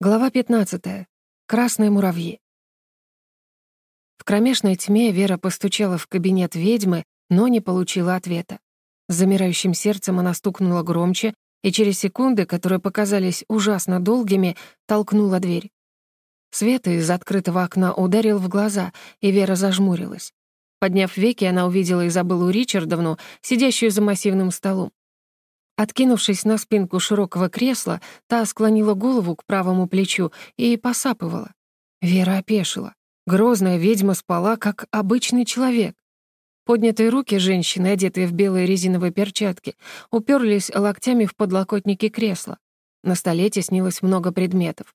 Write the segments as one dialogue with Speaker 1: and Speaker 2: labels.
Speaker 1: Глава 15. Красные муравьи. В кромешной тьме Вера постучала в кабинет ведьмы, но не получила ответа. С замирающим сердцем она стукнула громче и через секунды, которые показались ужасно долгими, толкнула дверь. Свет из открытого окна ударил в глаза, и Вера зажмурилась. Подняв веки, она увидела Изабеллу Ричардовну, сидящую за массивным столом. Откинувшись на спинку широкого кресла, та склонила голову к правому плечу и посапывала. Вера опешила. Грозная ведьма спала, как обычный человек. Поднятые руки женщины, одетые в белые резиновые перчатки, уперлись локтями в подлокотники кресла. На столе теснилось много предметов.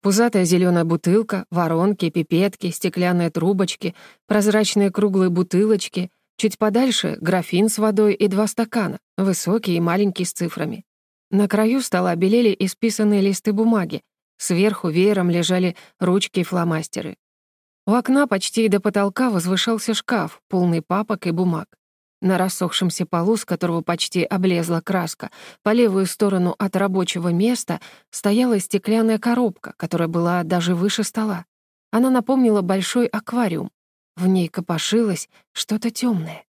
Speaker 1: Пузатая зеленая бутылка, воронки, пипетки, стеклянные трубочки, прозрачные круглые бутылочки — Чуть подальше — графин с водой и два стакана, высокий и маленький с цифрами. На краю стола белели исписанные листы бумаги, сверху веером лежали ручки и фломастеры. У окна почти до потолка возвышался шкаф, полный папок и бумаг. На рассохшемся полу, с которого почти облезла краска, по левую сторону от рабочего места стояла стеклянная коробка, которая была даже выше стола. Она напомнила большой аквариум, в ней копошилось что-то темное.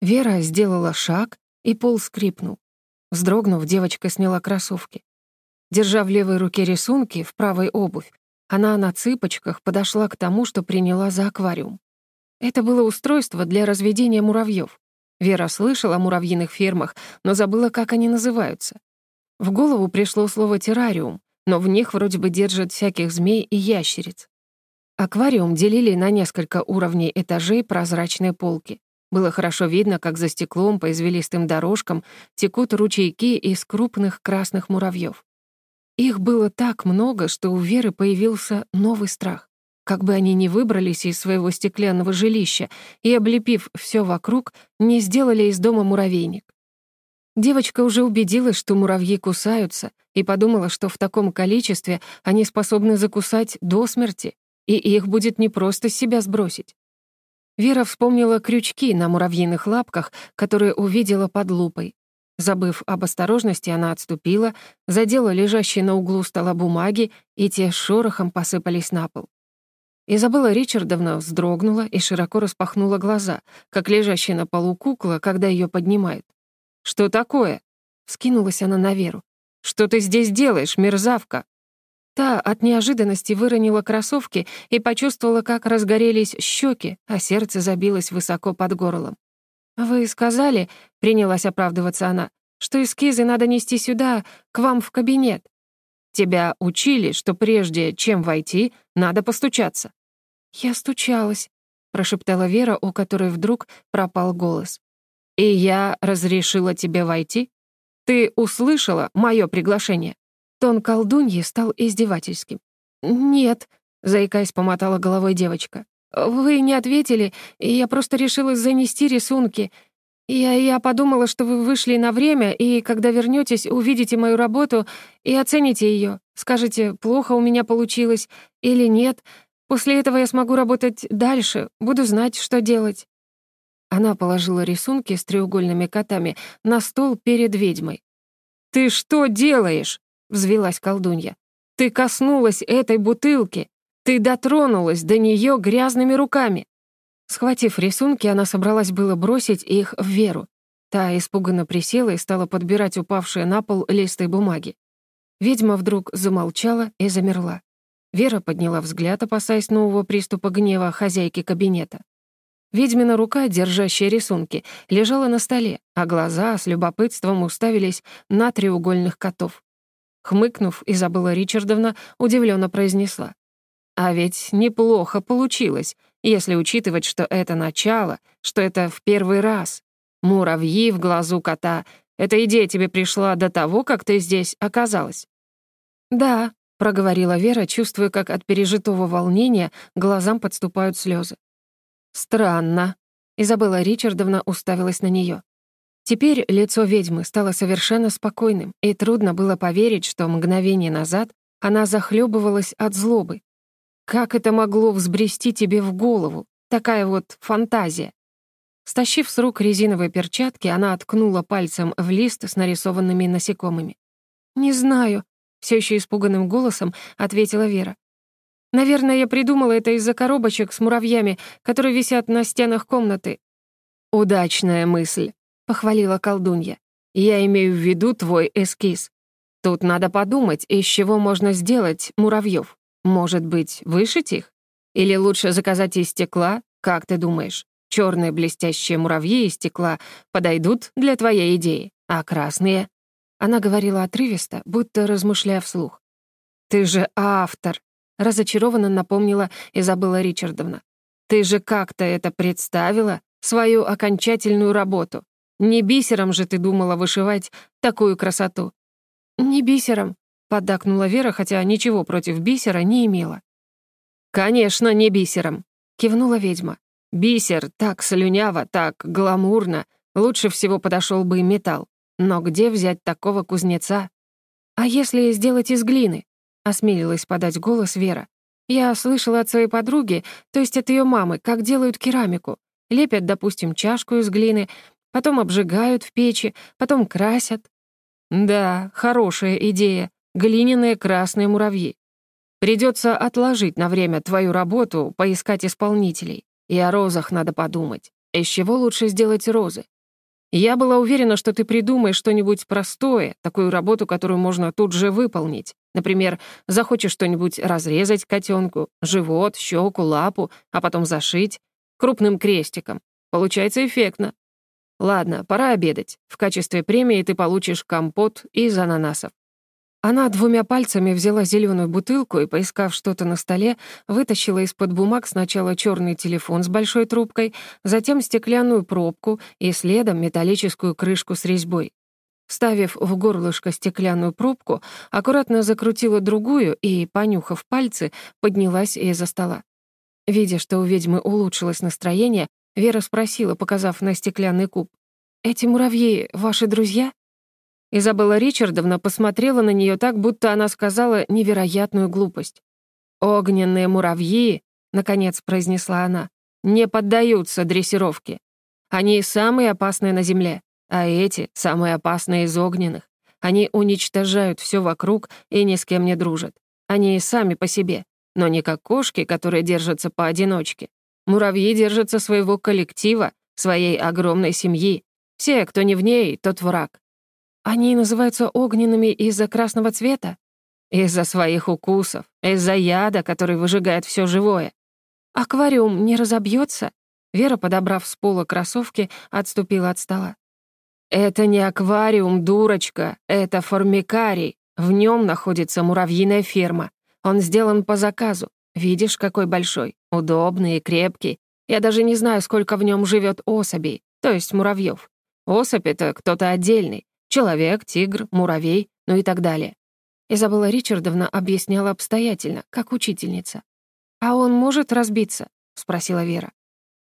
Speaker 1: Вера сделала шаг, и пол скрипнул. Вздрогнув, девочка сняла кроссовки. Держа в левой руке рисунки, в правой обувь, она на цыпочках подошла к тому, что приняла за аквариум. Это было устройство для разведения муравьев. Вера слышала о муравьиных фермах, но забыла, как они называются. В голову пришло слово «террариум», но в них вроде бы держат всяких змей и ящериц. Аквариум делили на несколько уровней этажей прозрачные полки. Было хорошо видно, как за стеклом по извилистым дорожкам текут ручейки из крупных красных муравьев. Их было так много, что у Веры появился новый страх. Как бы они ни выбрались из своего стеклянного жилища и, облепив все вокруг, не сделали из дома муравейник. Девочка уже убедилась, что муравьи кусаются, и подумала, что в таком количестве они способны закусать до смерти, и их будет непросто с себя сбросить. Вера вспомнила крючки на муравьиных лапках, которые увидела под лупой. Забыв об осторожности, она отступила, задела лежащие на углу стола бумаги, и те шорохом посыпались на пол. Изабелла Ричардовна вздрогнула и широко распахнула глаза, как лежащая на полу кукла, когда ее поднимают. «Что такое?» — скинулась она на Веру. «Что ты здесь делаешь, мерзавка?» Та от неожиданности выронила кроссовки и почувствовала, как разгорелись щеки, а сердце забилось высоко под горлом. «Вы сказали, — принялась оправдываться она, — что эскизы надо нести сюда, к вам в кабинет. Тебя учили, что прежде чем войти, надо постучаться». «Я стучалась», — прошептала Вера, у которой вдруг пропал голос. «И я разрешила тебе войти? Ты услышала мое приглашение?» Тон колдуньи стал издевательским. «Нет», — заикаясь, помотала головой девочка. «Вы не ответили, и я просто решила занести рисунки. Я, я подумала, что вы вышли на время, и когда вернётесь, увидите мою работу и оцените её. Скажете, плохо у меня получилось или нет. После этого я смогу работать дальше, буду знать, что делать». Она положила рисунки с треугольными котами на стол перед ведьмой. «Ты что делаешь?» Взвилась колдунья. «Ты коснулась этой бутылки! Ты дотронулась до нее грязными руками!» Схватив рисунки, она собралась было бросить их в Веру. Та испуганно присела и стала подбирать упавшие на пол листы бумаги. Ведьма вдруг замолчала и замерла. Вера подняла взгляд, опасаясь нового приступа гнева хозяйки кабинета. Ведьмина рука, держащая рисунки, лежала на столе, а глаза с любопытством уставились на треугольных котов. Хмыкнув, Изабелла Ричардовна удивленно произнесла. «А ведь неплохо получилось, если учитывать, что это начало, что это в первый раз. Муравьи в глазу кота. Эта идея тебе пришла до того, как ты здесь оказалась?» «Да», — проговорила Вера, чувствуя, как от пережитого волнения глазам подступают слезы. «Странно», — Изабелла Ричардовна уставилась на нее. Теперь лицо ведьмы стало совершенно спокойным, и трудно было поверить, что мгновение назад она захлебывалась от злобы. Как это могло взбрести тебе в голову? Такая вот фантазия. Стащив с рук резиновые перчатки, она откнула пальцем в лист с нарисованными насекомыми. «Не знаю», все еще испуганным голосом ответила Вера. «Наверное, я придумала это из-за коробочек с муравьями, которые висят на стенах комнаты».
Speaker 2: «Удачная мысль», — похвалила колдунья. «Я имею в виду твой эскиз. Тут надо подумать, из чего можно сделать муравьев. Может быть, вышить их? Или лучше заказать из стекла? Как ты думаешь? Черные блестящие муравьи из стекла подойдут для твоей идеи, а красные...» Она говорила отрывисто, будто размышляя вслух. «Ты же автор!» — разочарованно напомнила Изабелла Ричардовна. «Ты же как-то это представила, свою окончательную работу. Не бисером же ты думала вышивать такую красоту».
Speaker 1: «Не бисером», — поддакнула Вера, хотя ничего против бисера не имела.
Speaker 2: «Конечно, не бисером», — кивнула ведьма. «Бисер так слюняво, так гламурно. Лучше всего подошел бы металл. Но где взять такого кузнеца?
Speaker 1: А если сделать из глины? Осмелилась подать голос Вера. Я слышала от своей подруги, то есть от ее мамы, как делают керамику. Лепят, допустим, чашку из глины, потом обжигают в печи, потом красят.
Speaker 2: Да, хорошая идея. Глиняные красные муравьи. Придется отложить на время твою работу, поискать исполнителей. И о розах надо подумать. Из чего лучше сделать розы? Я была уверена, что ты придумаешь что-нибудь простое, такую работу, которую можно тут же выполнить. Например, захочешь что-нибудь разрезать котенку, живот, щеку, лапу, а потом зашить крупным крестиком. Получается эффектно. Ладно, пора обедать. В качестве премии ты получишь компот из ананасов.
Speaker 1: Она двумя пальцами взяла зеленую бутылку и, поискав что-то на столе, вытащила из-под бумаг сначала черный телефон с большой трубкой, затем стеклянную пробку и следом металлическую крышку с резьбой. Ставив в горлышко стеклянную пробку, аккуратно закрутила другую и, понюхав пальцы, поднялась из-за стола. Видя, что у ведьмы улучшилось настроение, Вера спросила, показав на стеклянный куб, «Эти муравьи — ваши друзья?»
Speaker 2: Изабелла Ричардовна посмотрела на нее так, будто она сказала невероятную глупость. «Огненные муравьи», — наконец произнесла она, — «не поддаются дрессировке. Они самые опасные на Земле, а эти — самые опасные из огненных. Они уничтожают все вокруг и ни с кем не дружат. Они и сами по себе, но не как кошки, которые держатся поодиночке. Муравьи держатся своего коллектива, своей огромной семьи. Все, кто не в ней, тот враг.
Speaker 1: Они называются огненными из-за красного цвета?
Speaker 2: Из-за своих укусов, из-за яда, который выжигает все живое.
Speaker 1: Аквариум не разобьется? Вера, подобрав с пола кроссовки, отступила от стола.
Speaker 2: «Это не аквариум, дурочка, это формикарий. В нем находится муравьиная ферма. Он сделан по заказу. Видишь, какой большой, удобный и крепкий. Я даже не знаю, сколько в нем живет особей, то есть муравьев. Особь — это кто-то отдельный, Человек, тигр, муравей, ну и так далее.
Speaker 1: Изабелла Ричардовна объясняла обстоятельно, как учительница. «А он может разбиться?» — спросила Вера.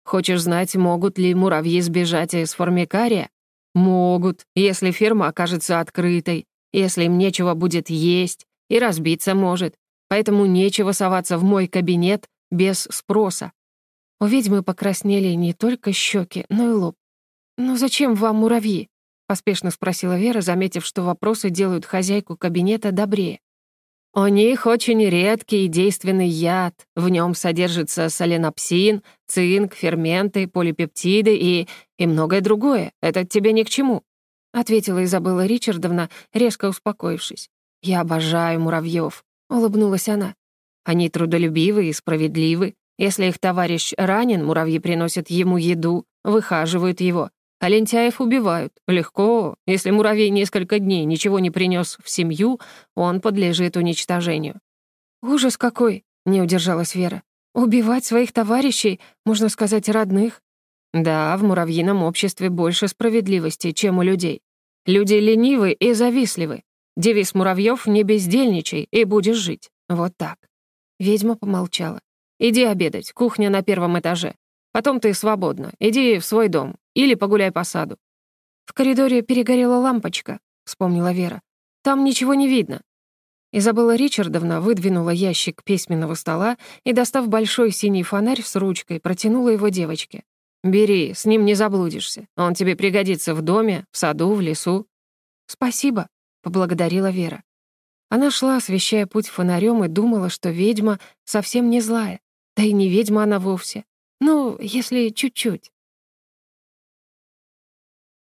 Speaker 2: «Хочешь знать, могут ли муравьи сбежать из формикария?» «Могут, если ферма окажется открытой, если им нечего будет есть, и разбиться может. Поэтому нечего соваться в мой кабинет без спроса».
Speaker 1: У ведьмы покраснели не только щеки, но и лоб. «Ну зачем вам муравьи?» поспешно спросила Вера, заметив, что вопросы делают хозяйку кабинета добрее.
Speaker 2: У них очень редкий и действенный яд. В нем содержится соленопсин, цинк, ферменты, полипептиды и... и многое другое. Это тебе ни к чему», — ответила Изабелла Ричардовна, резко успокоившись. «Я обожаю муравьев», — улыбнулась она. «Они трудолюбивы и справедливы. Если их товарищ ранен, муравьи приносят ему еду, выхаживают его, а лентяев убивают. Легко. Если муравей несколько дней ничего не принес в семью, он подлежит уничтожению.
Speaker 1: «Ужас какой!» — не удержалась Вера. «Убивать своих товарищей, можно сказать, родных?»
Speaker 2: «Да, в муравьином обществе больше справедливости, чем у людей. Люди ленивы и завистливы. Девиз муравьев «не бездельничай, и будешь жить». Вот так».
Speaker 1: Ведьма помолчала.
Speaker 2: «Иди обедать, кухня на первом этаже. Потом ты свободна. Иди в свой дом. Или погуляй по саду».
Speaker 1: «В коридоре перегорела лампочка», — вспомнила Вера. «Там ничего не видно».
Speaker 2: Изабелла Ричардовна выдвинула ящик письменного стола и, достав большой синий фонарь с ручкой, протянула его девочке. «Бери, с ним не заблудишься. Он тебе пригодится в доме, в саду, в лесу».
Speaker 1: «Спасибо», — поблагодарила Вера. Она шла, освещая путь фонарем, и думала, что ведьма совсем не злая. Да и не ведьма она вовсе. Ну, если чуть-чуть.